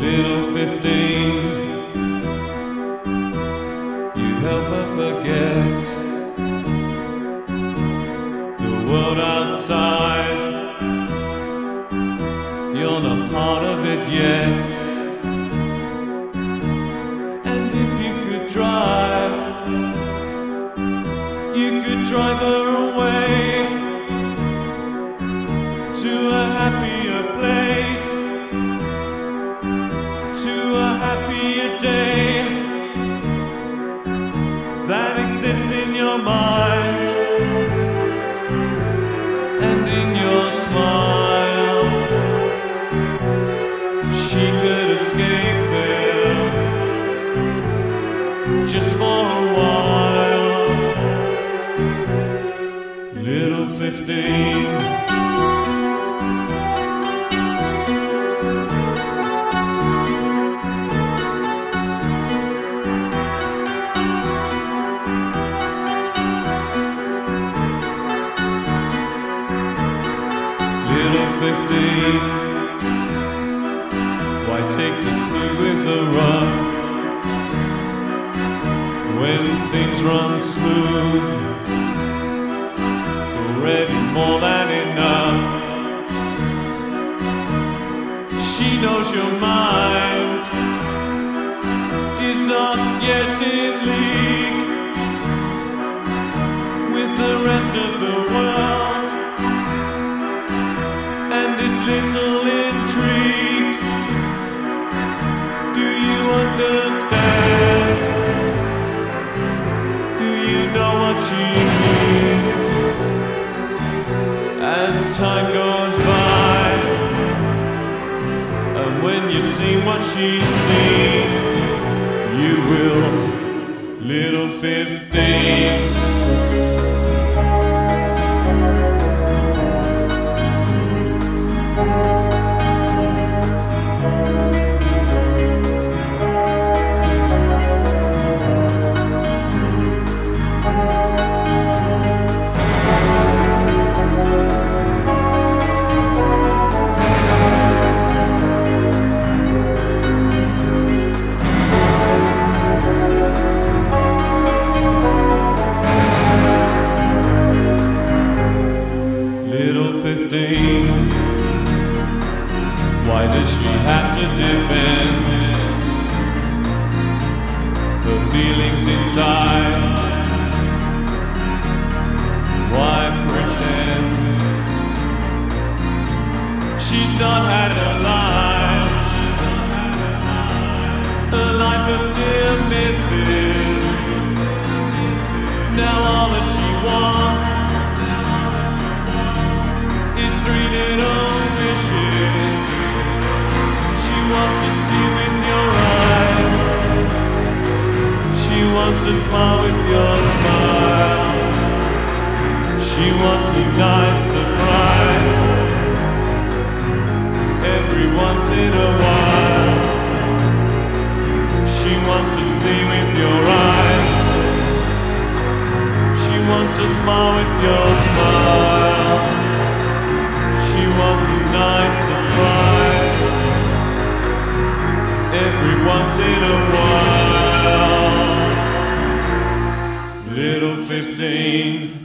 Little 15, you help her forget the world outside. You're not part of it yet. Just for a while. Little 15. Little 15 Why take the smooth with the rough When things run smooth. It's already more than enough. She knows your mind Is not yet in league With the rest of the world. And its little time goes by, and when you see what she's seen, you will, little 15. 15 Why does she have to defend Her feelings inside? Why pretend She's not had a life. A life of near misses to smile with your smile. She wants a nice surprise. Every once in a while. She wants to see with your eyes. She wants to smile with your smile. She wants a nice 15.